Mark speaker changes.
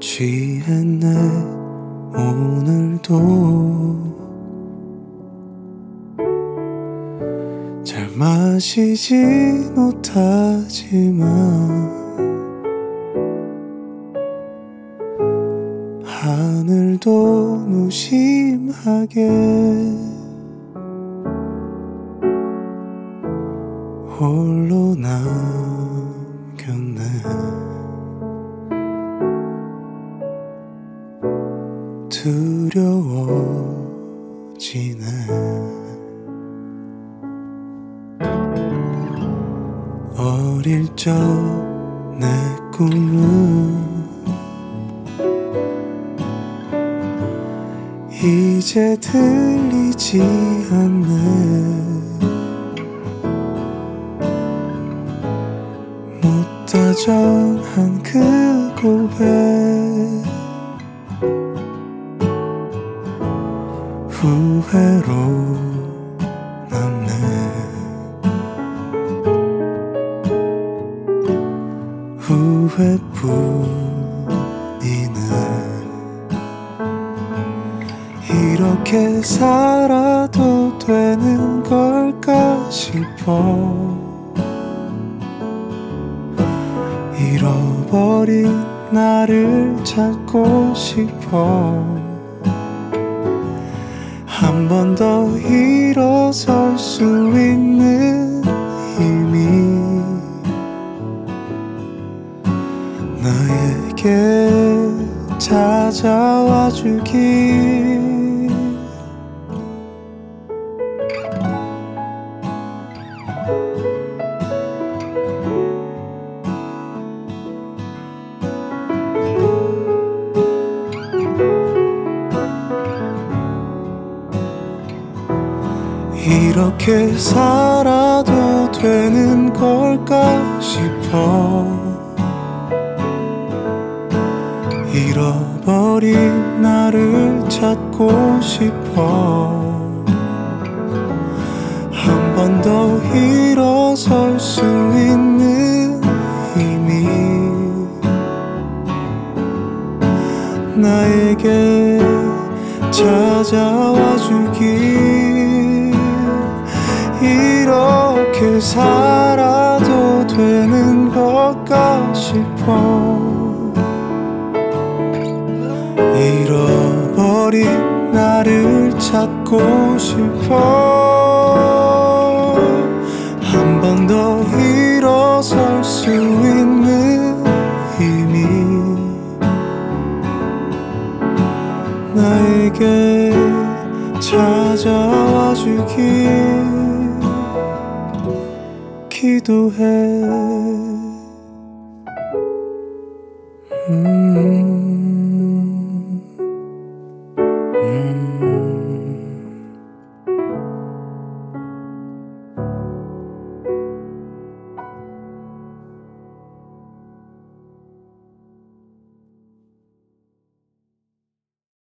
Speaker 1: 취했네 오늘도 잘 마시지 못하지만 하늘도 무심하게 홀로 남 두려워지네. 어릴 적 내 꿈은 이제 들리지 않네. 못다정한 그 고백 후회로 남네. 후회뿐이네. 이렇게 살아도 되는 걸까 싶어. 잃어버린 나를 찾고 싶어 한 번 더 일어설 수 있는 힘이 나에게 찾아와 주길 이렇게 살아도 되는 걸까 싶어. 잃어버린 나를 찾고 싶어. 한 번 더 일어설 수 있는 힘이 나에게 찾아와 주길 이렇게 살아도 되는 걸까 싶어. 잃어버린 나를 찾고 싶어. 한 번 더 일어설 수 있는 힘이 나에게 찾아와 주길 ही तू है Hmm.